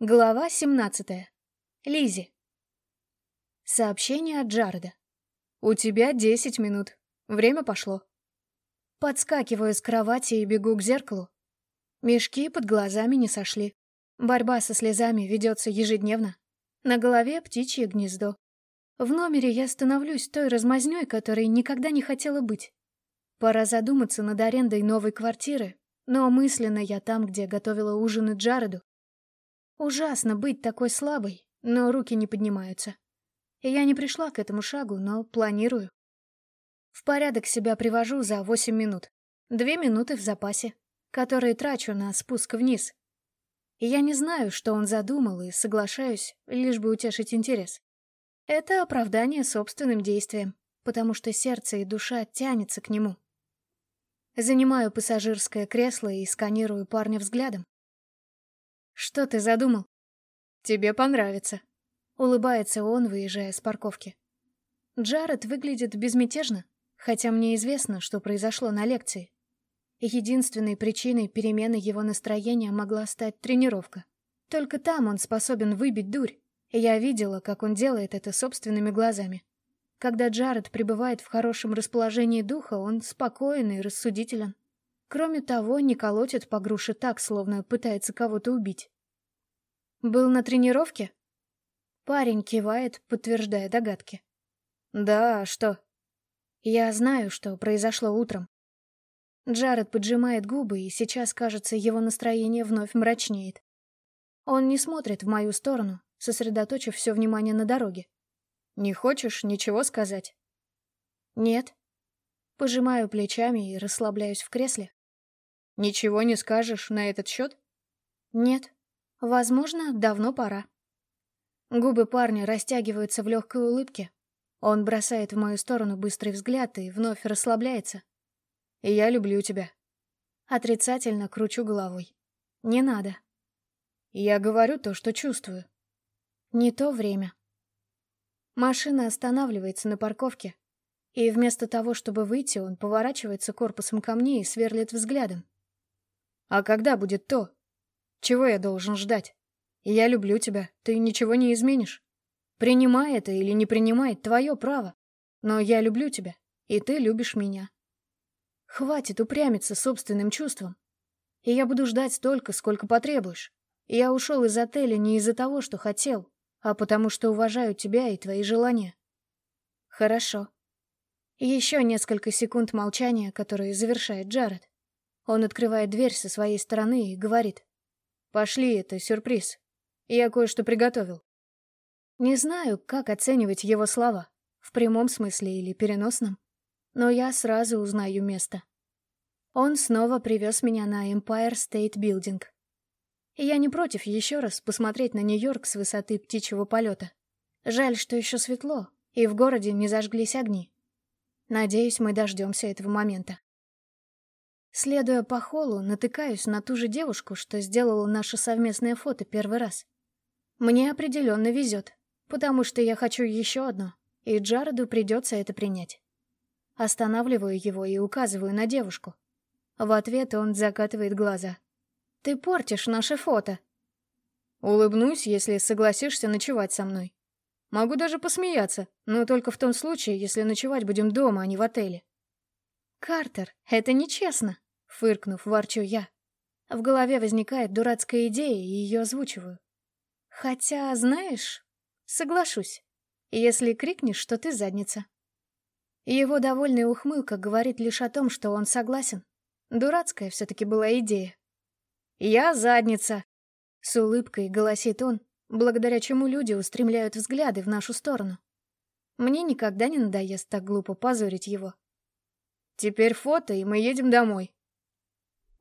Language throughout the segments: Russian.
Глава 17. Лизи. Сообщение от Джареда. «У тебя 10 минут. Время пошло». Подскакиваю с кровати и бегу к зеркалу. Мешки под глазами не сошли. Борьба со слезами ведется ежедневно. На голове птичье гнездо. В номере я становлюсь той размазнёй, которой никогда не хотела быть. Пора задуматься над арендой новой квартиры, но мысленно я там, где готовила ужины Джареду, Ужасно быть такой слабой, но руки не поднимаются. Я не пришла к этому шагу, но планирую. В порядок себя привожу за 8 минут. Две минуты в запасе, которые трачу на спуск вниз. Я не знаю, что он задумал, и соглашаюсь, лишь бы утешить интерес. Это оправдание собственным действием, потому что сердце и душа тянется к нему. Занимаю пассажирское кресло и сканирую парня взглядом. «Что ты задумал?» «Тебе понравится», — улыбается он, выезжая с парковки. Джаред выглядит безмятежно, хотя мне известно, что произошло на лекции. Единственной причиной перемены его настроения могла стать тренировка. Только там он способен выбить дурь. Я видела, как он делает это собственными глазами. Когда Джаред пребывает в хорошем расположении духа, он спокоен и рассудителен. Кроме того, не колотит по груше так, словно пытается кого-то убить. «Был на тренировке?» Парень кивает, подтверждая догадки. «Да, что?» «Я знаю, что произошло утром». Джаред поджимает губы, и сейчас, кажется, его настроение вновь мрачнеет. Он не смотрит в мою сторону, сосредоточив все внимание на дороге. «Не хочешь ничего сказать?» «Нет». Пожимаю плечами и расслабляюсь в кресле. Ничего не скажешь на этот счет? Нет. Возможно, давно пора. Губы парня растягиваются в легкой улыбке. Он бросает в мою сторону быстрый взгляд и вновь расслабляется. «Я люблю тебя». Отрицательно кручу головой. «Не надо». «Я говорю то, что чувствую». «Не то время». Машина останавливается на парковке, и вместо того, чтобы выйти, он поворачивается корпусом ко мне и сверлит взглядом. А когда будет то? Чего я должен ждать? Я люблю тебя, ты ничего не изменишь. Принимай это или не принимай, твое право. Но я люблю тебя, и ты любишь меня. Хватит упрямиться собственным чувством. И я буду ждать столько, сколько потребуешь. Я ушел из отеля не из-за того, что хотел, а потому что уважаю тебя и твои желания. Хорошо. Еще несколько секунд молчания, которые завершает Джаред. Он открывает дверь со своей стороны и говорит. «Пошли, это сюрприз. Я кое-что приготовил». Не знаю, как оценивать его слова, в прямом смысле или переносном, но я сразу узнаю место. Он снова привез меня на Empire State Building. Я не против еще раз посмотреть на Нью-Йорк с высоты птичьего полета. Жаль, что еще светло, и в городе не зажглись огни. Надеюсь, мы дождемся этого момента. Следуя по холлу, натыкаюсь на ту же девушку, что сделала наше совместное фото первый раз. Мне определенно везет, потому что я хочу еще одно, и Джареду придется это принять. Останавливаю его и указываю на девушку. В ответ он закатывает глаза. «Ты портишь наше фото!» «Улыбнусь, если согласишься ночевать со мной. Могу даже посмеяться, но только в том случае, если ночевать будем дома, а не в отеле». «Картер, это нечестно!» Фыркнув, ворчу я. В голове возникает дурацкая идея, и ее озвучиваю. Хотя, знаешь, соглашусь, если крикнешь, что ты задница. Его довольная ухмылка говорит лишь о том, что он согласен. Дурацкая все-таки была идея. «Я задница!» — с улыбкой голосит он, благодаря чему люди устремляют взгляды в нашу сторону. Мне никогда не надоест так глупо позорить его. «Теперь фото, и мы едем домой»,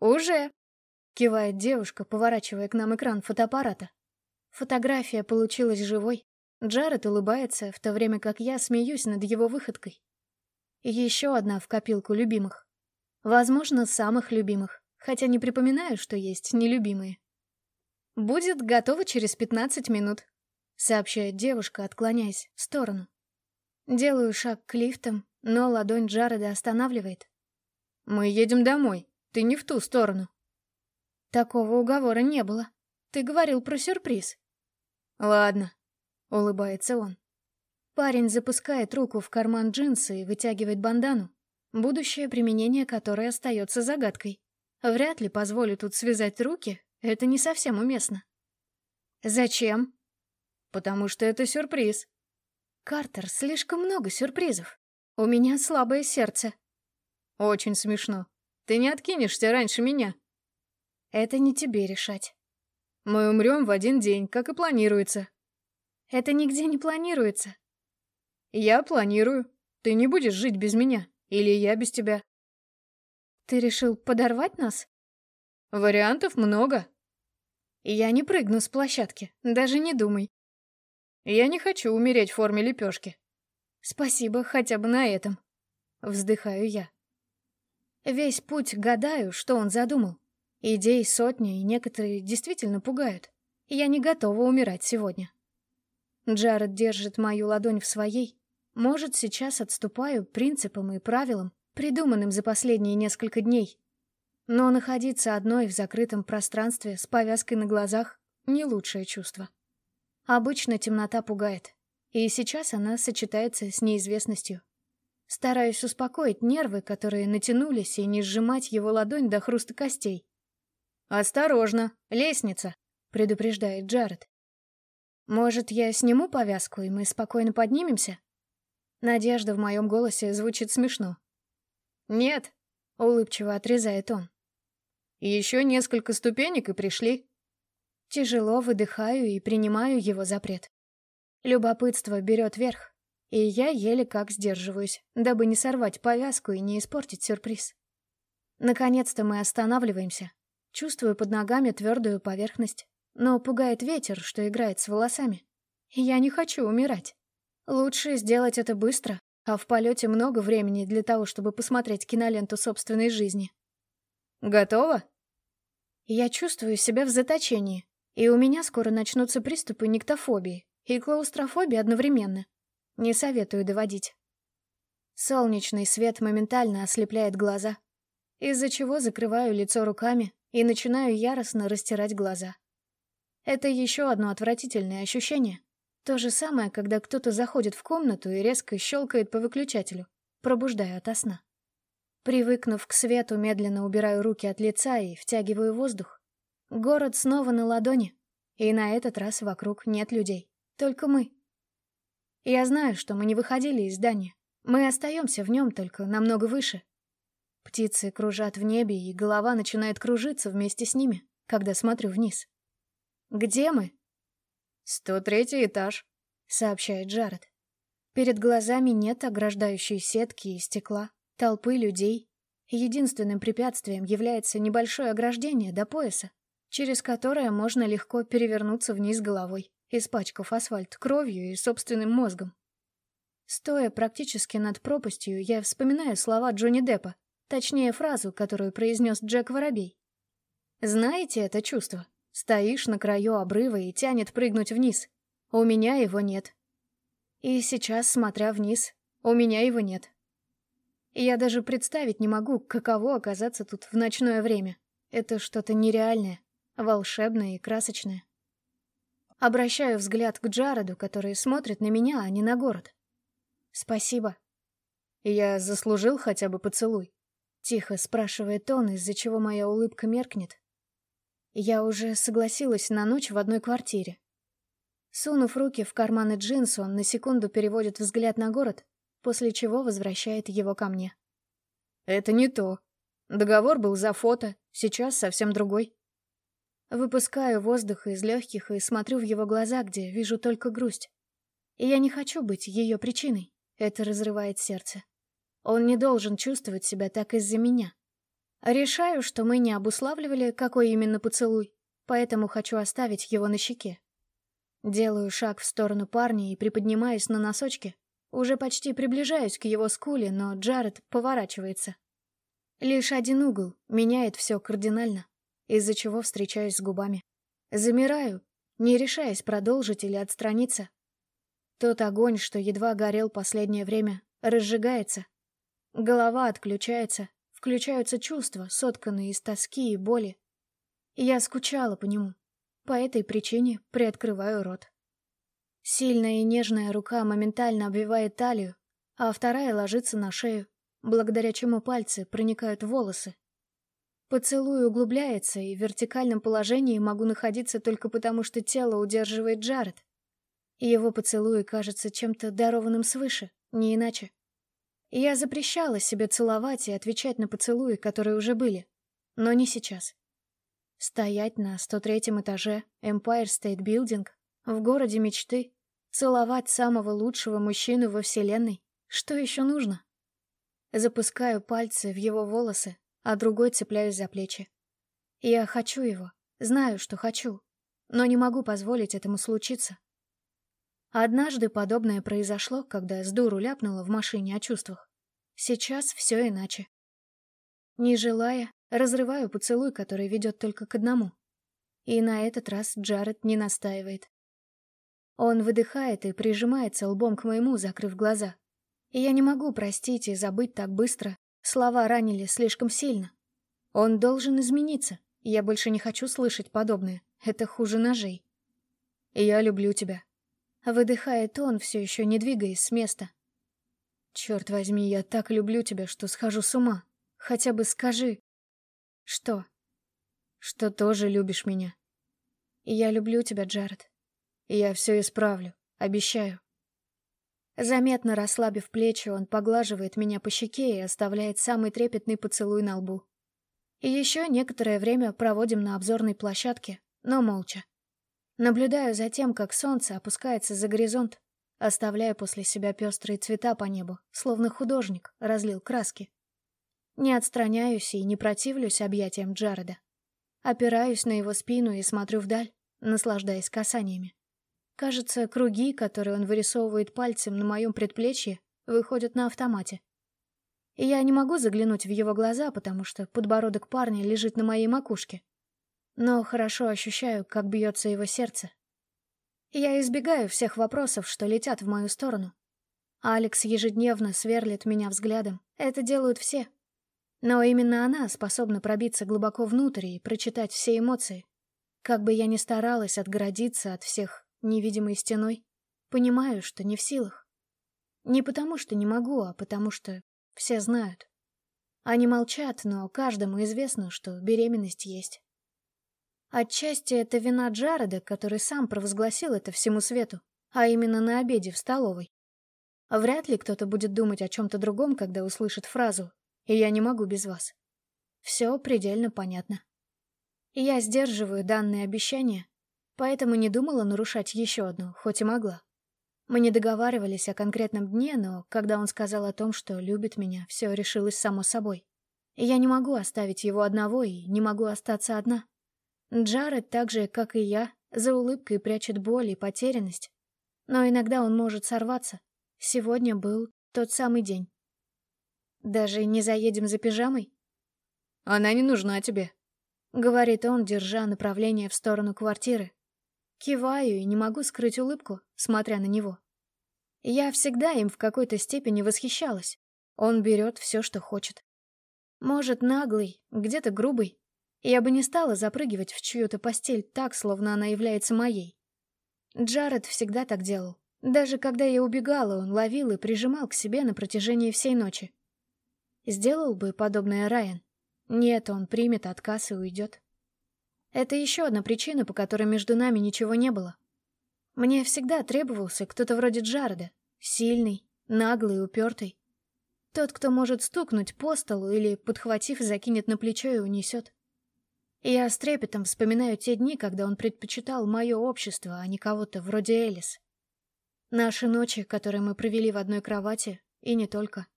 «Уже!» — кивает девушка, поворачивая к нам экран фотоаппарата. Фотография получилась живой. Джаред улыбается, в то время как я смеюсь над его выходкой. Еще одна в копилку любимых. Возможно, самых любимых, хотя не припоминаю, что есть нелюбимые. «Будет готово через пятнадцать минут», — сообщает девушка, отклоняясь в сторону. Делаю шаг к лифтам, но ладонь Джареда останавливает. «Мы едем домой», ты не в ту сторону. Такого уговора не было. Ты говорил про сюрприз. Ладно, улыбается он. Парень запускает руку в карман джинсы и вытягивает бандану, будущее применение которой остается загадкой. Вряд ли позволю тут связать руки, это не совсем уместно. Зачем? Потому что это сюрприз. Картер, слишком много сюрпризов. У меня слабое сердце. Очень смешно. Ты не откинешься раньше меня. Это не тебе решать. Мы умрем в один день, как и планируется. Это нигде не планируется. Я планирую. Ты не будешь жить без меня. Или я без тебя. Ты решил подорвать нас? Вариантов много. Я не прыгну с площадки, даже не думай. Я не хочу умереть в форме лепешки. Спасибо хотя бы на этом. Вздыхаю я. Весь путь гадаю, что он задумал. Идей сотни, и некоторые действительно пугают. Я не готова умирать сегодня. Джаред держит мою ладонь в своей. Может, сейчас отступаю принципам и правилам, придуманным за последние несколько дней. Но находиться одной в закрытом пространстве с повязкой на глазах — не лучшее чувство. Обычно темнота пугает, и сейчас она сочетается с неизвестностью. Стараюсь успокоить нервы, которые натянулись, и не сжимать его ладонь до хруста костей. «Осторожно, лестница!» — предупреждает Джаред. «Может, я сниму повязку, и мы спокойно поднимемся?» Надежда в моем голосе звучит смешно. «Нет», — улыбчиво отрезает он. «Еще несколько ступенек и пришли». Тяжело выдыхаю и принимаю его запрет. Любопытство берет верх, и я еле как сдерживаюсь, дабы не сорвать повязку и не испортить сюрприз. Наконец-то мы останавливаемся. Чувствую под ногами твердую поверхность, но пугает ветер, что играет с волосами. Я не хочу умирать. Лучше сделать это быстро, а в полете много времени для того, чтобы посмотреть киноленту собственной жизни. Готово? Я чувствую себя в заточении, и у меня скоро начнутся приступы никтофобии и клаустрофобии одновременно. Не советую доводить. Солнечный свет моментально ослепляет глаза, из-за чего закрываю лицо руками и начинаю яростно растирать глаза. Это еще одно отвратительное ощущение. То же самое, когда кто-то заходит в комнату и резко щелкает по выключателю, пробуждая ото сна. Привыкнув к свету, медленно убираю руки от лица и втягиваю воздух. Город снова на ладони, и на этот раз вокруг нет людей, только мы. Я знаю, что мы не выходили из здания. Мы остаемся в нем, только намного выше. Птицы кружат в небе, и голова начинает кружиться вместе с ними, когда смотрю вниз. Где мы? «Сто третий этаж», — сообщает Джаред. Перед глазами нет ограждающей сетки и стекла, толпы людей. Единственным препятствием является небольшое ограждение до пояса, через которое можно легко перевернуться вниз головой, испачкав асфальт кровью и собственным мозгом. Стоя практически над пропастью, я вспоминаю слова Джонни Деппа, точнее фразу, которую произнес Джек Воробей. Знаете это чувство? Стоишь на краю обрыва и тянет прыгнуть вниз. У меня его нет. И сейчас, смотря вниз, у меня его нет. Я даже представить не могу, каково оказаться тут в ночное время. Это что-то нереальное, волшебное и красочное. Обращаю взгляд к Джареду, который смотрит на меня, а не на город. Спасибо. Я заслужил хотя бы поцелуй. Тихо спрашивает он, из-за чего моя улыбка меркнет. Я уже согласилась на ночь в одной квартире. Сунув руки в карманы джинс, он на секунду переводит взгляд на город, после чего возвращает его ко мне. «Это не то. Договор был за фото, сейчас совсем другой». Выпускаю воздух из легких и смотрю в его глаза, где вижу только грусть. И я не хочу быть ее причиной. Это разрывает сердце. Он не должен чувствовать себя так из-за меня. Решаю, что мы не обуславливали, какой именно поцелуй, поэтому хочу оставить его на щеке. Делаю шаг в сторону парня и приподнимаюсь на носочки. Уже почти приближаюсь к его скуле, но Джаред поворачивается. Лишь один угол меняет все кардинально, из-за чего встречаюсь с губами. Замираю, не решаясь продолжить или отстраниться. Тот огонь, что едва горел последнее время, разжигается. Голова отключается, Включаются чувства, сотканные из тоски и боли. Я скучала по нему. По этой причине приоткрываю рот. Сильная и нежная рука моментально обвивает талию, а вторая ложится на шею, благодаря чему пальцы проникают в волосы. Поцелуй углубляется, и в вертикальном положении могу находиться только потому, что тело удерживает Джаред. Его поцелуй кажется чем-то дарованным свыше, не иначе. Я запрещала себе целовать и отвечать на поцелуи, которые уже были. Но не сейчас. Стоять на 103-м этаже Empire State Building в городе мечты, целовать самого лучшего мужчину во вселенной. Что еще нужно? Запускаю пальцы в его волосы, а другой цепляюсь за плечи. Я хочу его, знаю, что хочу, но не могу позволить этому случиться. Однажды подобное произошло, когда с дуру ляпнула в машине о чувствах. Сейчас все иначе. Не желая, разрываю поцелуй, который ведет только к одному. И на этот раз Джаред не настаивает. Он выдыхает и прижимается лбом к моему, закрыв глаза. И я не могу простить и забыть так быстро. Слова ранили слишком сильно. Он должен измениться. Я больше не хочу слышать подобное. Это хуже ножей. «Я люблю тебя», Выдыхает он, все еще не двигаясь с места. Черт возьми, я так люблю тебя, что схожу с ума. Хотя бы скажи. Что? Что тоже любишь меня. Я люблю тебя, Джаред. Я все исправлю, обещаю. Заметно расслабив плечи, он поглаживает меня по щеке и оставляет самый трепетный поцелуй на лбу. И еще некоторое время проводим на обзорной площадке, но молча. Наблюдаю за тем, как солнце опускается за горизонт, оставляя после себя пестрые цвета по небу, словно художник разлил краски. Не отстраняюсь и не противлюсь объятиям Джареда. Опираюсь на его спину и смотрю вдаль, наслаждаясь касаниями. Кажется, круги, которые он вырисовывает пальцем на моем предплечье, выходят на автомате. И я не могу заглянуть в его глаза, потому что подбородок парня лежит на моей макушке но хорошо ощущаю, как бьется его сердце. Я избегаю всех вопросов, что летят в мою сторону. Алекс ежедневно сверлит меня взглядом. Это делают все. Но именно она способна пробиться глубоко внутрь и прочитать все эмоции. Как бы я ни старалась отгородиться от всех невидимой стеной, понимаю, что не в силах. Не потому, что не могу, а потому что все знают. Они молчат, но каждому известно, что беременность есть. Отчасти это вина Джареда, который сам провозгласил это всему свету, а именно на обеде в столовой. Вряд ли кто-то будет думать о чем-то другом, когда услышит фразу «И я не могу без вас». Все предельно понятно. Я сдерживаю данные обещания, поэтому не думала нарушать еще одно, хоть и могла. Мы не договаривались о конкретном дне, но когда он сказал о том, что любит меня, все решилось само собой. И я не могу оставить его одного и не могу остаться одна. Джаред, так же, как и я, за улыбкой прячет боль и потерянность. Но иногда он может сорваться. Сегодня был тот самый день. Даже не заедем за пижамой? Она не нужна тебе, — говорит он, держа направление в сторону квартиры. Киваю и не могу скрыть улыбку, смотря на него. Я всегда им в какой-то степени восхищалась. Он берет все, что хочет. Может, наглый, где-то грубый, я бы не стала запрыгивать в чью-то постель так, словно она является моей. Джаред всегда так делал. Даже когда я убегала, он ловил и прижимал к себе на протяжении всей ночи. Сделал бы подобное Райан. Нет, он примет отказ и уйдет. Это еще одна причина, по которой между нами ничего не было. Мне всегда требовался кто-то вроде Джареда. Сильный, наглый, упертый. Тот, кто может стукнуть по столу или, подхватив, закинет на плечо и унесет. Я с трепетом вспоминаю те дни, когда он предпочитал мое общество, а не кого-то вроде Элис. Наши ночи, которые мы провели в одной кровати, и не только.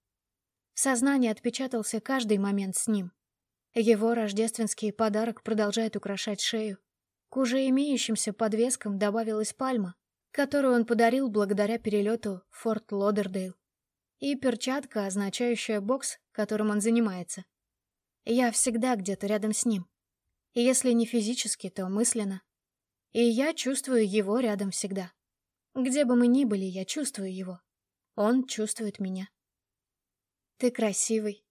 В сознании отпечатался каждый момент с ним. Его рождественский подарок продолжает украшать шею. К уже имеющимся подвескам добавилась пальма, которую он подарил благодаря перелету в Форт Лодердейл, и перчатка, означающая бокс, которым он занимается. Я всегда где-то рядом с ним. Если не физически, то мысленно. И я чувствую его рядом всегда. Где бы мы ни были, я чувствую его. Он чувствует меня. Ты красивый.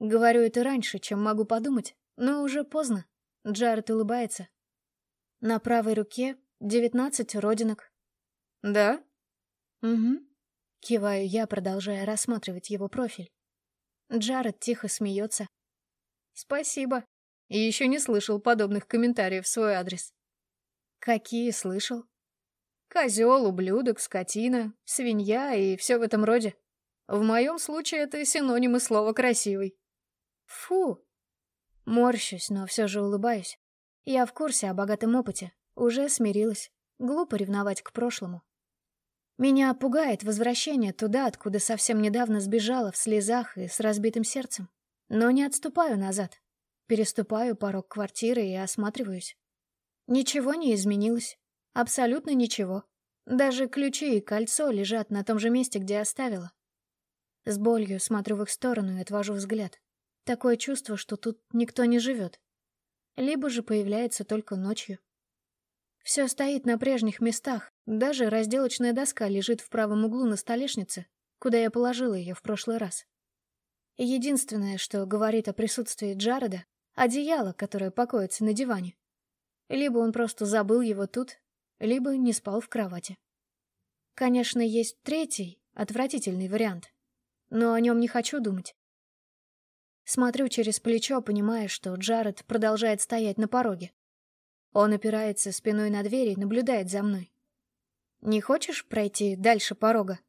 Говорю это раньше, чем могу подумать, но уже поздно. Джаред улыбается. На правой руке девятнадцать родинок. Да? Угу. Киваю я, продолжая рассматривать его профиль. Джаред тихо смеется. Спасибо. И еще не слышал подобных комментариев в свой адрес. Какие слышал? Козел, ублюдок, скотина, свинья и все в этом роде. В моем случае это синонимы слова «красивый». Фу! Морщусь, но все же улыбаюсь. Я в курсе о богатом опыте, уже смирилась. Глупо ревновать к прошлому. Меня пугает возвращение туда, откуда совсем недавно сбежала в слезах и с разбитым сердцем. Но не отступаю назад. Переступаю порог квартиры и осматриваюсь. Ничего не изменилось. Абсолютно ничего. Даже ключи и кольцо лежат на том же месте, где оставила. С болью смотрю в их сторону и отвожу взгляд. Такое чувство, что тут никто не живет. Либо же появляется только ночью. Все стоит на прежних местах, даже разделочная доска лежит в правом углу на столешнице, куда я положила ее в прошлый раз. Единственное, что говорит о присутствии Джареда — одеяло, которое покоится на диване. Либо он просто забыл его тут, либо не спал в кровати. Конечно, есть третий, отвратительный вариант, но о нем не хочу думать. Смотрю через плечо, понимая, что Джаред продолжает стоять на пороге. Он опирается спиной на дверь и наблюдает за мной. «Не хочешь пройти дальше порога?»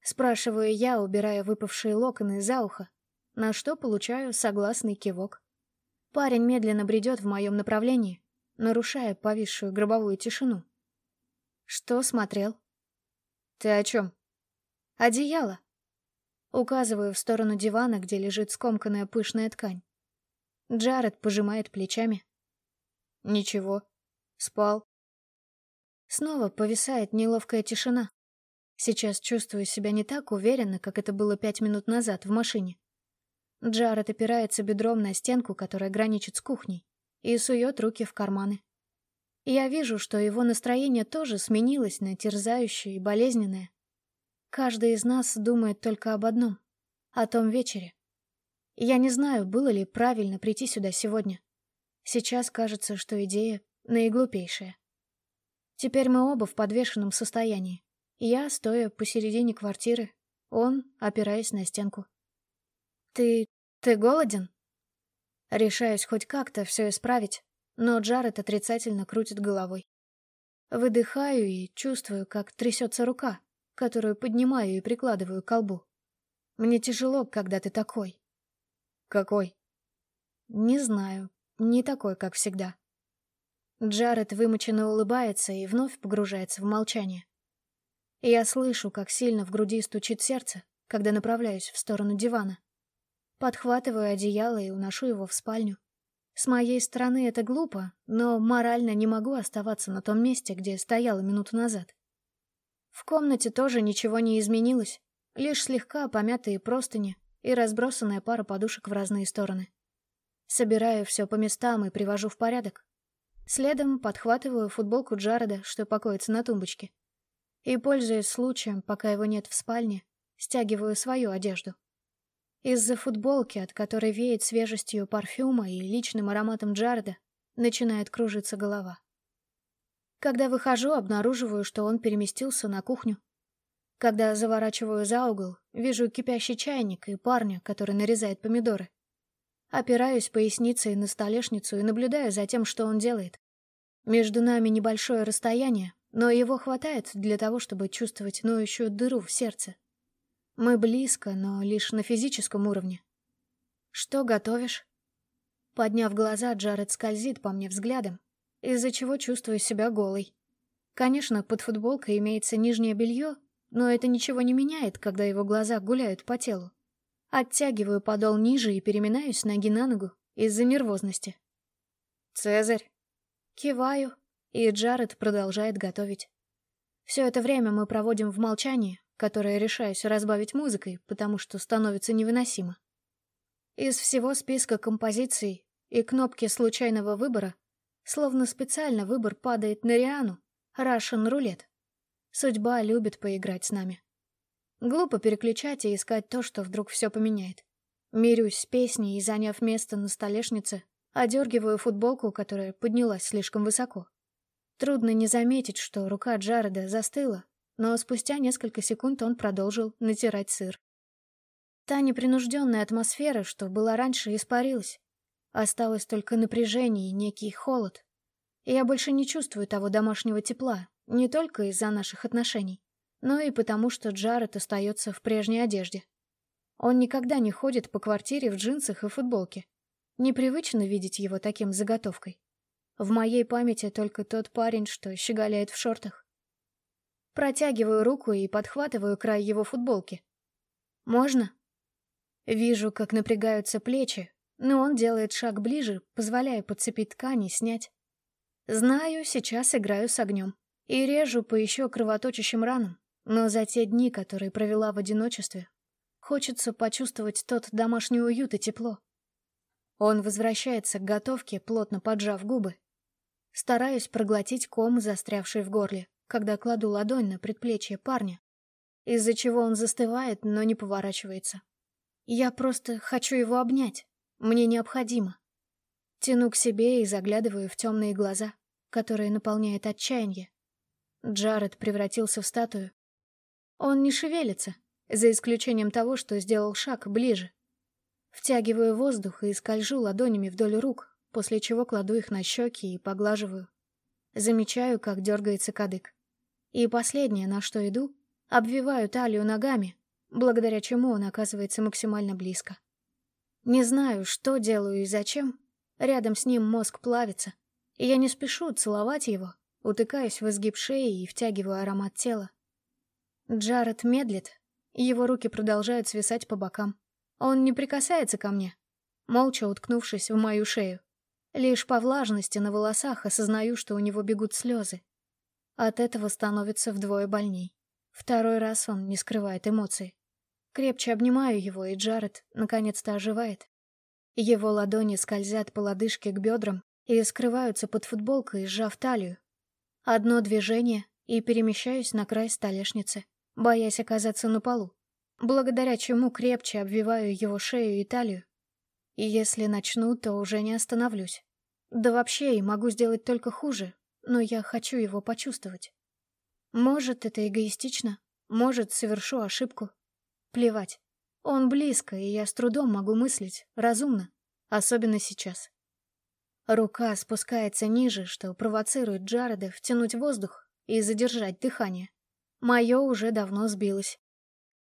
Спрашиваю я, убирая выпавшие локоны за ухо, на что получаю согласный кивок. Парень медленно бредет в моем направлении, нарушая повисшую гробовую тишину. «Что смотрел?» «Ты о чем?» «Одеяло». Указываю в сторону дивана, где лежит скомканная пышная ткань. Джаред пожимает плечами. Ничего. Спал. Снова повисает неловкая тишина. Сейчас чувствую себя не так уверенно, как это было пять минут назад в машине. Джаред опирается бедром на стенку, которая граничит с кухней, и сует руки в карманы. Я вижу, что его настроение тоже сменилось на терзающее и болезненное. Каждый из нас думает только об одном — о том вечере. Я не знаю, было ли правильно прийти сюда сегодня. Сейчас кажется, что идея наиглупейшая. Теперь мы оба в подвешенном состоянии. Я, стоя посередине квартиры, он, опираясь на стенку. «Ты... ты голоден?» Решаюсь хоть как-то все исправить, но Джаред отрицательно крутит головой. Выдыхаю и чувствую, как трясется рука, которую поднимаю и прикладываю к колбу. Мне тяжело, когда ты такой. Какой? Не знаю. Не такой, как всегда. Джаред вымученно улыбается и вновь погружается в молчание. Я слышу, как сильно в груди стучит сердце, когда направляюсь в сторону дивана. Подхватываю одеяло и уношу его в спальню. С моей стороны это глупо, но морально не могу оставаться на том месте, где стояла минуту назад. В комнате тоже ничего не изменилось, лишь слегка помятые простыни и разбросанная пара подушек в разные стороны. Собираю все по местам и привожу в порядок. Следом подхватываю футболку Джареда, что покоится на тумбочке. И, пользуясь случаем, пока его нет в спальне, стягиваю свою одежду. Из-за футболки, от которой веет свежестью парфюма и личным ароматом Джареда, начинает кружиться голова. Когда выхожу, обнаруживаю, что он переместился на кухню. Когда заворачиваю за угол, вижу кипящий чайник и парня, который нарезает помидоры. Опираюсь поясницей на столешницу и наблюдаю за тем, что он делает. Между нами небольшое расстояние, но его хватает для того, чтобы чувствовать ноющую дыру в сердце. Мы близко, но лишь на физическом уровне. «Что готовишь?» Подняв глаза, Джаред скользит по мне взглядом, из-за чего чувствую себя голой. Конечно, под футболкой имеется нижнее белье, но это ничего не меняет, когда его глаза гуляют по телу. Оттягиваю подол ниже и переминаюсь ноги на ногу из-за нервозности. «Цезарь!» Киваю, и Джаред продолжает готовить. Все это время мы проводим в молчании, которое решаюсь разбавить музыкой, потому что становится невыносимо. Из всего списка композиций и кнопки случайного выбора, словно специально выбор падает на Риану, Russian рулет. Судьба любит поиграть с нами. Глупо переключать и искать то, что вдруг все поменяет. Мирюсь с песней и, заняв место на столешнице, одергиваю футболку, которая поднялась слишком высоко. Трудно не заметить, что рука Джареда застыла, но спустя несколько секунд он продолжил натирать сыр. Та непринужденная атмосфера, что была раньше, испарилась. Осталось только напряжение и некий холод. Я больше не чувствую того домашнего тепла, не только из-за наших отношений, но и потому, что Джаред остается в прежней одежде. Он никогда не ходит по квартире в джинсах и футболке. Непривычно видеть его таким заготовкой. В моей памяти только тот парень, что щеголяет в шортах. Протягиваю руку и подхватываю край его футболки. «Можно?» Вижу, как напрягаются плечи, но он делает шаг ближе, позволяя подцепить ткань и снять. Знаю, сейчас играю с огнем и режу по еще кровоточащим ранам, но за те дни, которые провела в одиночестве, хочется почувствовать тот домашний уют и тепло. Он возвращается к готовке, плотно поджав губы. Стараюсь проглотить ком, застрявший в горле, когда кладу ладонь на предплечье парня, из-за чего он застывает, но не поворачивается. Я просто хочу его обнять. Мне необходимо. Тяну к себе и заглядываю в темные глаза, которые наполняет отчаяние. Джаред превратился в статую. Он не шевелится, за исключением того, что сделал шаг ближе. Втягиваю воздух и скольжу ладонями вдоль рук, после чего кладу их на щеки и поглаживаю. Замечаю, как дергается кадык. И последнее, на что иду, обвиваю талию ногами, благодаря чему он оказывается максимально близко. Не знаю, что делаю и зачем. Рядом с ним мозг плавится, и я не спешу целовать его, утыкаясь в изгиб шеи и втягиваю аромат тела. Джаред медлит, его руки продолжают свисать по бокам. Он не прикасается ко мне, молча уткнувшись в мою шею. Лишь по влажности на волосах осознаю, что у него бегут слезы. От этого становится вдвое больней. Второй раз он не скрывает эмоций. Крепче обнимаю его, и Джаред наконец-то оживает. Его ладони скользят по лодыжке к бедрам и скрываются под футболкой, сжав талию. Одно движение, и перемещаюсь на край столешницы, боясь оказаться на полу, благодаря чему крепче обвиваю его шею и талию. И если начну, то уже не остановлюсь. Да вообще и могу сделать только хуже, но я хочу его почувствовать. Может, это эгоистично, может, совершу ошибку. Плевать. Он близко, и я с трудом могу мыслить, разумно, особенно сейчас. Рука спускается ниже, что провоцирует Джареда втянуть воздух и задержать дыхание. Мое уже давно сбилось.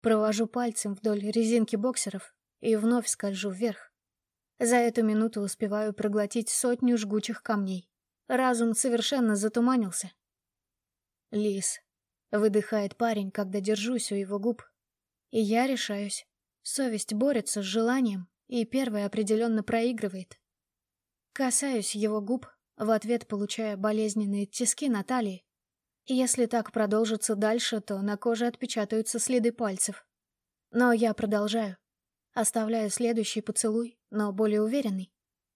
Провожу пальцем вдоль резинки боксеров и вновь скольжу вверх. За эту минуту успеваю проглотить сотню жгучих камней. Разум совершенно затуманился. Лис. Выдыхает парень, когда держусь у его губ. И я решаюсь. Совесть борется с желанием, и первый определенно проигрывает. Касаюсь его губ, в ответ получая болезненные тиски на талии. Если так продолжится дальше, то на коже отпечатаются следы пальцев. Но я продолжаю. Оставляю следующий поцелуй, но более уверенный.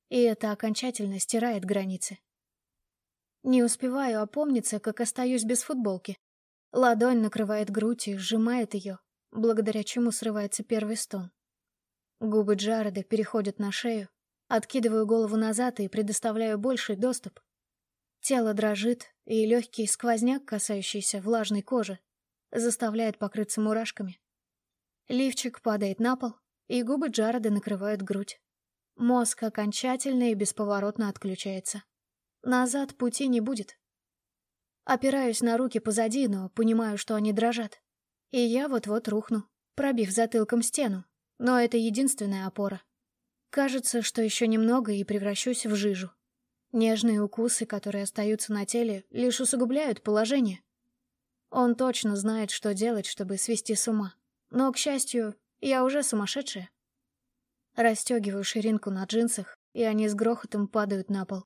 И это окончательно стирает границы. Не успеваю опомниться, как остаюсь без футболки. Ладонь накрывает грудь и сжимает ее, благодаря чему срывается первый стон. Губы Джареда переходят на шею, откидываю голову назад и предоставляю больший доступ. Тело дрожит, и легкий сквозняк, касающийся влажной кожи, заставляет покрыться мурашками. Лифчик падает на пол, и губы Джареда накрывают грудь. Мозг окончательно и бесповоротно отключается. Назад пути не будет. Опираюсь на руки позади, но понимаю, что они дрожат. И я вот-вот рухну, пробив затылком стену. Но это единственная опора. Кажется, что еще немного и превращусь в жижу. Нежные укусы, которые остаются на теле, лишь усугубляют положение. Он точно знает, что делать, чтобы свести с ума. Но, к счастью, я уже сумасшедшая. Растегиваю ширинку на джинсах, и они с грохотом падают на пол.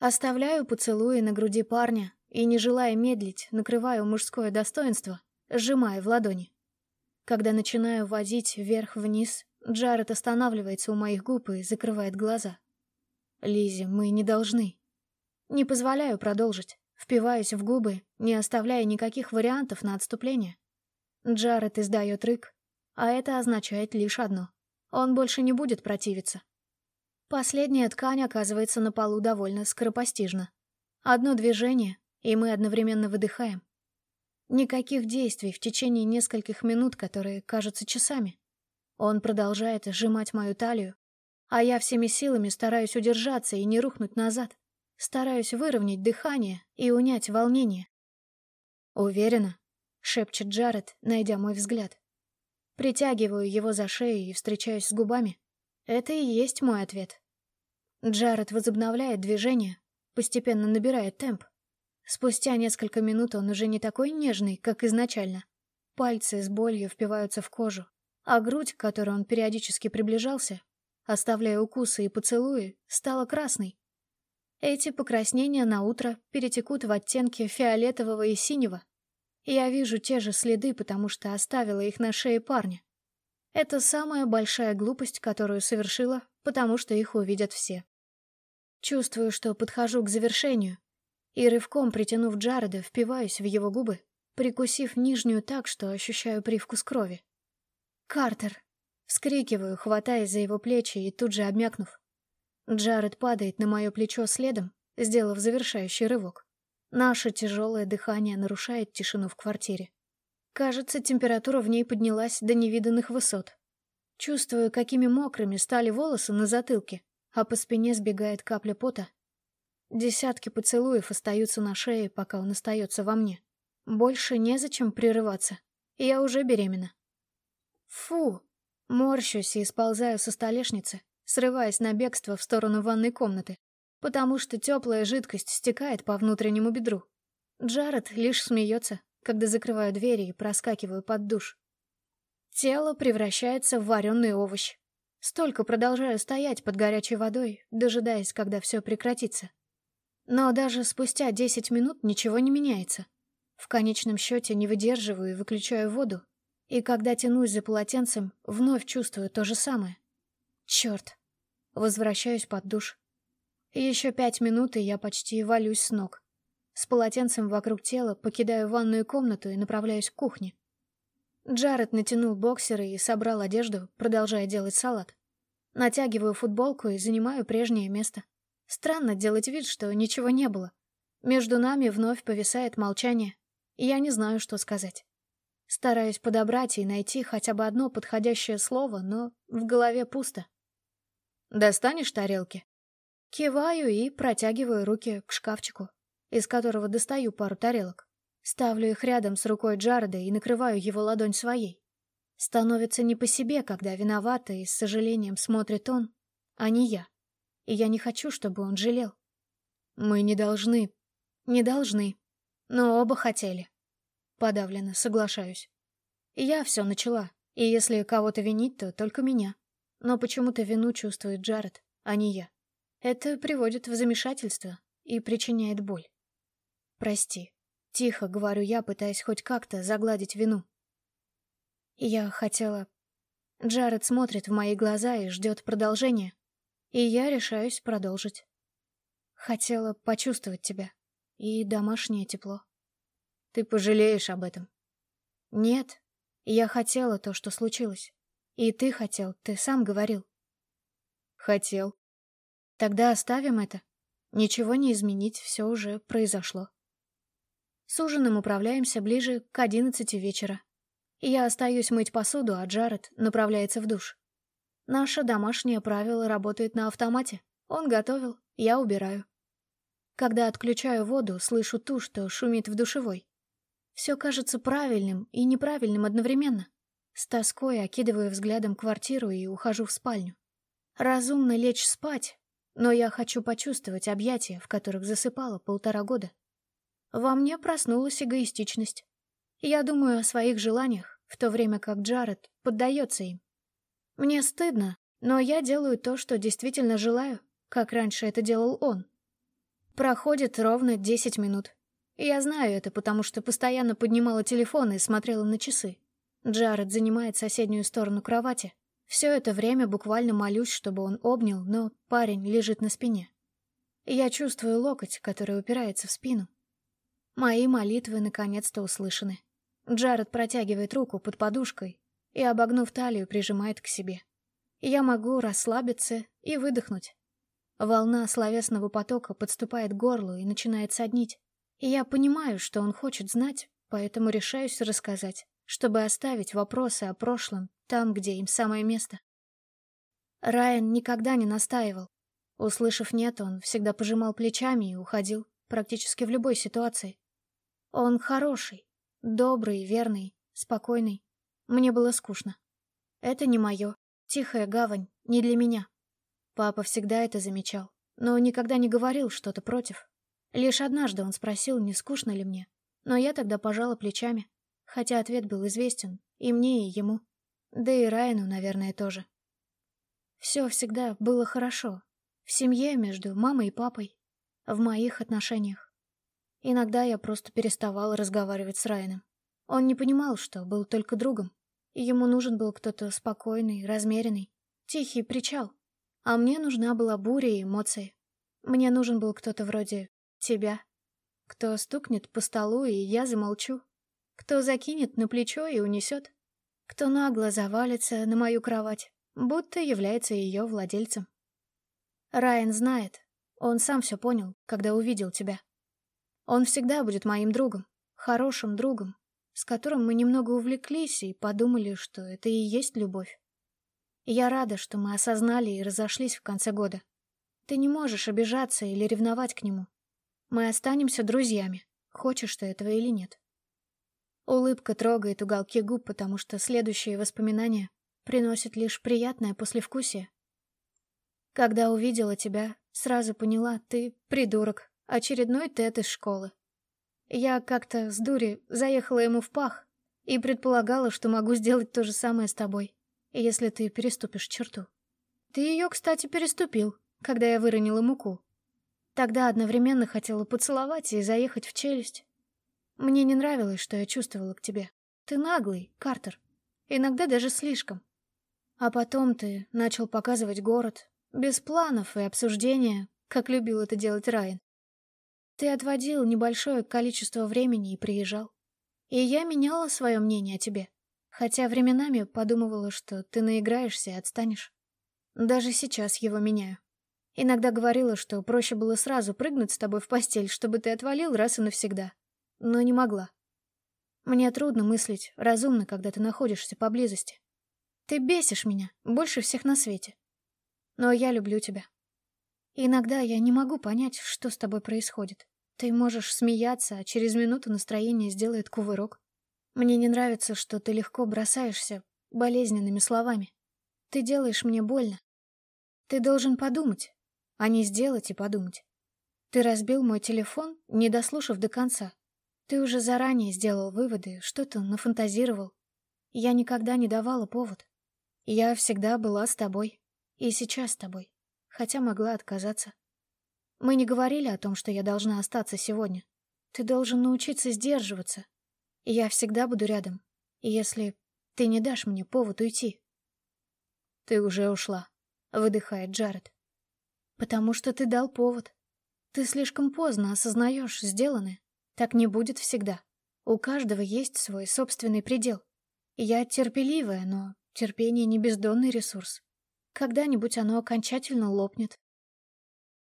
Оставляю поцелуи на груди парня и, не желая медлить, накрываю мужское достоинство, сжимая в ладони. Когда начинаю водить вверх-вниз, Джаред останавливается у моих губ и закрывает глаза. Лизи, мы не должны. Не позволяю продолжить, впиваюсь в губы, не оставляя никаких вариантов на отступление. Джаред издает рык, а это означает лишь одно. Он больше не будет противиться. Последняя ткань оказывается на полу довольно скоропостижно. Одно движение, и мы одновременно выдыхаем. Никаких действий в течение нескольких минут, которые кажутся часами. Он продолжает сжимать мою талию, а я всеми силами стараюсь удержаться и не рухнуть назад. Стараюсь выровнять дыхание и унять волнение. «Уверена?» — шепчет Джаред, найдя мой взгляд. Притягиваю его за шею и встречаюсь с губами. Это и есть мой ответ. Джаред возобновляет движение, постепенно набирает темп. Спустя несколько минут он уже не такой нежный, как изначально. Пальцы с болью впиваются в кожу, а грудь, к которой он периодически приближался, оставляя укусы и поцелуи, стала красной. Эти покраснения на утро перетекут в оттенки фиолетового и синего. Я вижу те же следы, потому что оставила их на шее парня. Это самая большая глупость, которую совершила, потому что их увидят все. Чувствую, что подхожу к завершению, и рывком притянув Джареда, впиваюсь в его губы, прикусив нижнюю так, что ощущаю привкус крови. «Картер!» Вскрикиваю, хватаясь за его плечи и тут же обмякнув. Джаред падает на мое плечо следом, сделав завершающий рывок. Наше тяжелое дыхание нарушает тишину в квартире. Кажется, температура в ней поднялась до невиданных высот. Чувствую, какими мокрыми стали волосы на затылке, а по спине сбегает капля пота. Десятки поцелуев остаются на шее, пока он остается во мне. Больше незачем прерываться. Я уже беременна. Фу! Морщусь и сползаю со столешницы, срываясь на бегство в сторону ванной комнаты, потому что теплая жидкость стекает по внутреннему бедру. Джаред лишь смеется, когда закрываю двери и проскакиваю под душ. Тело превращается в вареный овощ. Столько продолжаю стоять под горячей водой, дожидаясь, когда все прекратится. Но даже спустя десять минут ничего не меняется. В конечном счете не выдерживаю и выключаю воду, и когда тянусь за полотенцем, вновь чувствую то же самое. Черт. Возвращаюсь под душ. Еще пять минут, и я почти валюсь с ног. С полотенцем вокруг тела покидаю ванную комнату и направляюсь к кухне. Джаред натянул боксеры и собрал одежду, продолжая делать салат. Натягиваю футболку и занимаю прежнее место. Странно делать вид, что ничего не было. Между нами вновь повисает молчание, и я не знаю, что сказать. Стараюсь подобрать и найти хотя бы одно подходящее слово, но в голове пусто. «Достанешь тарелки?» Киваю и протягиваю руки к шкафчику, из которого достаю пару тарелок. Ставлю их рядом с рукой Джареда и накрываю его ладонь своей. Становится не по себе, когда виновата и с сожалением смотрит он, а не я. И я не хочу, чтобы он жалел. Мы не должны. Не должны. Но оба хотели. Подавленно, соглашаюсь. Я все начала, и если кого-то винить, то только меня. Но почему-то вину чувствует Джаред, а не я. Это приводит в замешательство и причиняет боль. Прости. Тихо говорю я, пытаясь хоть как-то загладить вину. Я хотела... Джаред смотрит в мои глаза и ждет продолжения. И я решаюсь продолжить. Хотела почувствовать тебя. И домашнее тепло. Ты пожалеешь об этом. Нет, я хотела то, что случилось. И ты хотел, ты сам говорил. Хотел. Тогда оставим это. Ничего не изменить, все уже произошло. С ужином управляемся ближе к одиннадцати вечера. Я остаюсь мыть посуду, а Джаред направляется в душ. Наше домашнее правило работает на автомате. Он готовил, я убираю. Когда отключаю воду, слышу ту, что шумит в душевой. Все кажется правильным и неправильным одновременно. С тоской окидываю взглядом квартиру и ухожу в спальню. Разумно лечь спать, но я хочу почувствовать объятия, в которых засыпала полтора года. Во мне проснулась эгоистичность. Я думаю о своих желаниях, в то время как Джаред поддается им. Мне стыдно, но я делаю то, что действительно желаю, как раньше это делал он. Проходит ровно десять минут. Я знаю это, потому что постоянно поднимала телефон и смотрела на часы. Джаред занимает соседнюю сторону кровати. Все это время буквально молюсь, чтобы он обнял, но парень лежит на спине. Я чувствую локоть, который упирается в спину. Мои молитвы наконец-то услышаны. Джаред протягивает руку под подушкой и, обогнув талию, прижимает к себе. Я могу расслабиться и выдохнуть. Волна словесного потока подступает к горлу и начинает соднить. И я понимаю, что он хочет знать, поэтому решаюсь рассказать, чтобы оставить вопросы о прошлом там, где им самое место. Райан никогда не настаивал. Услышав «нет», он всегда пожимал плечами и уходил, практически в любой ситуации. Он хороший, добрый, верный, спокойный. Мне было скучно. Это не мое. Тихая гавань, не для меня. Папа всегда это замечал, но никогда не говорил что-то против. Лишь однажды он спросил, не скучно ли мне, но я тогда пожала плечами, хотя ответ был известен и мне, и ему, да и Райану, наверное, тоже. Все всегда было хорошо. В семье, между мамой и папой, в моих отношениях. Иногда я просто переставала разговаривать с Райаном. Он не понимал, что был только другом, и ему нужен был кто-то спокойный, размеренный, тихий причал. А мне нужна была буря и эмоции. Мне нужен был кто-то вроде тебя. Кто стукнет по столу, и я замолчу. Кто закинет на плечо и унесет. Кто нагло завалится на мою кровать, будто является ее владельцем. Райан знает. Он сам все понял, когда увидел тебя. Он всегда будет моим другом, хорошим другом, с которым мы немного увлеклись и подумали, что это и есть любовь. Я рада, что мы осознали и разошлись в конце года. Ты не можешь обижаться или ревновать к нему. Мы останемся друзьями, хочешь ты этого или нет. Улыбка трогает уголки губ, потому что следующие воспоминания приносят лишь приятное послевкусие. Когда увидела тебя, сразу поняла, ты придурок, очередной тет из школы. Я как-то с дури заехала ему в пах и предполагала, что могу сделать то же самое с тобой если ты переступишь черту. Ты ее, кстати, переступил, когда я выронила муку. Тогда одновременно хотела поцеловать и заехать в челюсть. Мне не нравилось, что я чувствовала к тебе. Ты наглый, Картер. Иногда даже слишком. А потом ты начал показывать город, без планов и обсуждения, как любил это делать Райан. Ты отводил небольшое количество времени и приезжал. И я меняла свое мнение о тебе. Хотя временами подумывала, что ты наиграешься и отстанешь. Даже сейчас его меняю. Иногда говорила, что проще было сразу прыгнуть с тобой в постель, чтобы ты отвалил раз и навсегда. Но не могла. Мне трудно мыслить разумно, когда ты находишься поблизости. Ты бесишь меня больше всех на свете. Но я люблю тебя. Иногда я не могу понять, что с тобой происходит. Ты можешь смеяться, а через минуту настроение сделает кувырок. Мне не нравится, что ты легко бросаешься болезненными словами. Ты делаешь мне больно. Ты должен подумать, а не сделать и подумать. Ты разбил мой телефон, не дослушав до конца. Ты уже заранее сделал выводы, что-то нафантазировал. Я никогда не давала повод. Я всегда была с тобой. И сейчас с тобой. Хотя могла отказаться. Мы не говорили о том, что я должна остаться сегодня. Ты должен научиться сдерживаться, я всегда буду рядом, если ты не дашь мне повод уйти. Ты уже ушла, выдыхает Джаред. Потому что ты дал повод. Ты слишком поздно осознаешь сделанное. Так не будет всегда. У каждого есть свой собственный предел. Я терпеливая, но терпение не бездонный ресурс. Когда-нибудь оно окончательно лопнет.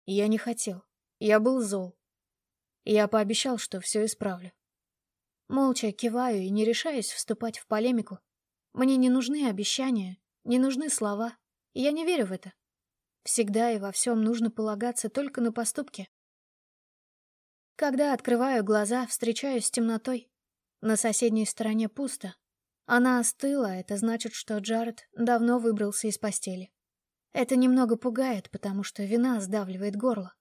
Я не хотел. Я был зол. Я пообещал, что все исправлю. Молча киваю и не решаюсь вступать в полемику. Мне не нужны обещания, не нужны слова. Я не верю в это. Всегда и во всем нужно полагаться только на поступки. Когда открываю глаза, встречаюсь с темнотой. На соседней стороне пусто. Она остыла, это значит, что Джаред давно выбрался из постели. Это немного пугает, потому что вина сдавливает горло.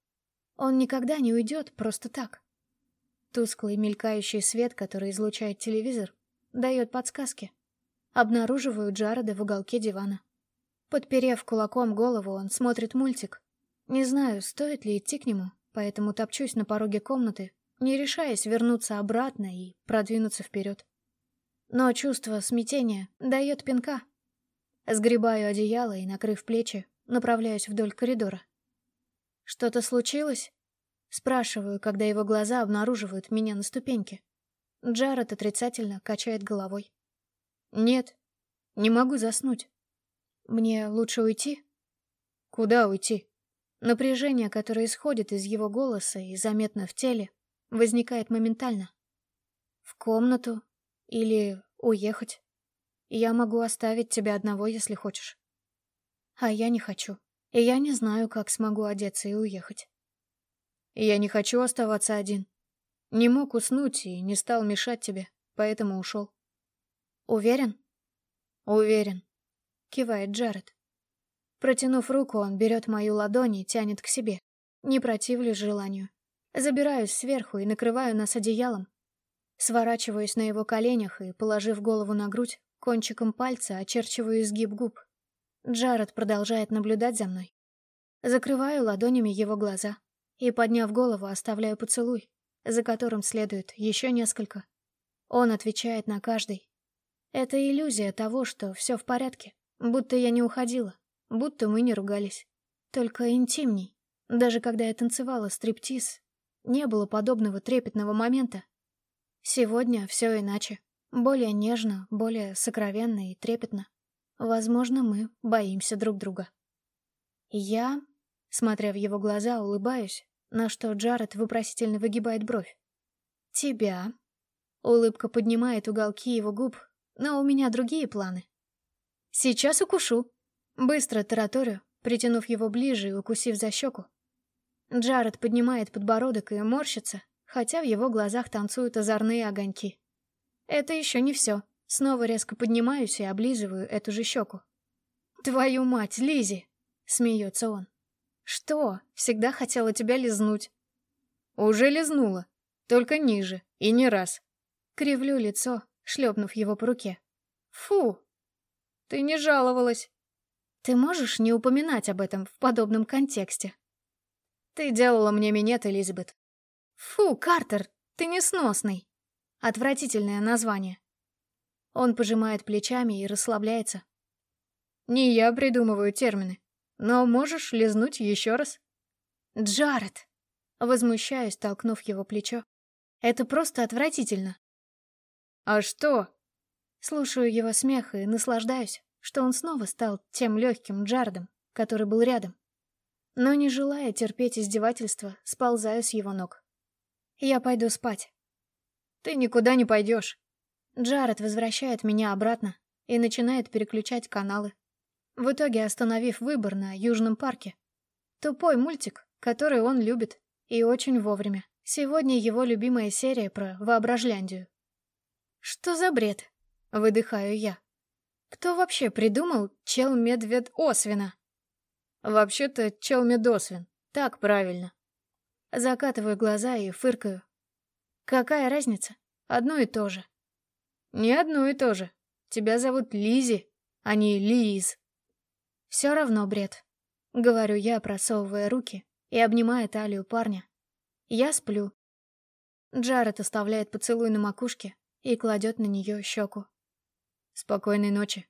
Он никогда не уйдет просто так. Тусклый мелькающий свет, который излучает телевизор, дает подсказки. Обнаруживаю Джареда в уголке дивана. Подперев кулаком голову, он смотрит мультик. Не знаю, стоит ли идти к нему, поэтому топчусь на пороге комнаты, не решаясь вернуться обратно и продвинуться вперед. Но чувство смятения дает пинка. Сгребаю одеяло и, накрыв плечи, направляюсь вдоль коридора. «Что-то случилось?» Спрашиваю, когда его глаза обнаруживают меня на ступеньке. Джаред отрицательно качает головой. «Нет, не могу заснуть. Мне лучше уйти?» «Куда уйти?» Напряжение, которое исходит из его голоса и заметно в теле, возникает моментально. В комнату или уехать. Я могу оставить тебя одного, если хочешь. А я не хочу. И я не знаю, как смогу одеться и уехать. Я не хочу оставаться один. Не мог уснуть и не стал мешать тебе, поэтому ушел. Уверен? Уверен. Кивает Джаред. Протянув руку, он берет мою ладонь и тянет к себе. Не противлюсь желанию. Забираюсь сверху и накрываю нас одеялом. Сворачиваюсь на его коленях и, положив голову на грудь, кончиком пальца очерчиваю изгиб губ. Джаред продолжает наблюдать за мной. Закрываю ладонями его глаза и, подняв голову, оставляю поцелуй, за которым следует еще несколько. Он отвечает на каждый. Это иллюзия того, что все в порядке, будто я не уходила, будто мы не ругались. Только интимней. Даже когда я танцевала стриптиз, не было подобного трепетного момента. Сегодня все иначе. Более нежно, более сокровенно и трепетно. Возможно, мы боимся друг друга. Я, смотря в его глаза, улыбаюсь, на что Джаред вопросительно выгибает бровь. «Тебя». Улыбка поднимает уголки его губ, но у меня другие планы. «Сейчас укушу». Быстро тараторю, притянув его ближе и укусив за щеку. Джаред поднимает подбородок и морщится, хотя в его глазах танцуют озорные огоньки. Это еще не все. Снова резко поднимаюсь и облизываю эту же щеку. «Твою мать, Лизи! смеется он. «Что? Всегда хотела тебя лизнуть». «Уже лизнула. Только ниже. И не раз». Кривлю лицо, шлепнув его по руке. «Фу! Ты не жаловалась». «Ты можешь не упоминать об этом в подобном контексте?» «Ты делала мне минет, Элизабет». «Фу, Картер, ты несносный». Отвратительное название. Он пожимает плечами и расслабляется. Не я придумываю термины. Но можешь лизнуть еще раз? Джаред! Возмущаюсь, толкнув его плечо. Это просто отвратительно. А что? Слушаю его смех и наслаждаюсь, что он снова стал тем легким Джаредом, который был рядом. Но не желая терпеть издевательства, сползаю с его ног. Я пойду спать. Ты никуда не пойдешь. Джаред возвращает меня обратно и начинает переключать каналы, в итоге остановив выбор на Южном парке. Тупой мультик, который он любит, и очень вовремя. Сегодня его любимая серия про Воображляндию. Что за бред? Выдыхаю я. Кто вообще придумал Чел-Медвед Освина? Вообще-то Чел-Мед Освин. Так правильно. Закатываю глаза и фыркаю. Какая разница? Одно и то же. Не одно и то же. Тебя зовут Лизи, а не Лиз. Все равно бред. Говорю я, просовывая руки и обнимая талию парня. Я сплю. Джаред оставляет поцелуй на макушке и кладет на нее щеку. Спокойной ночи.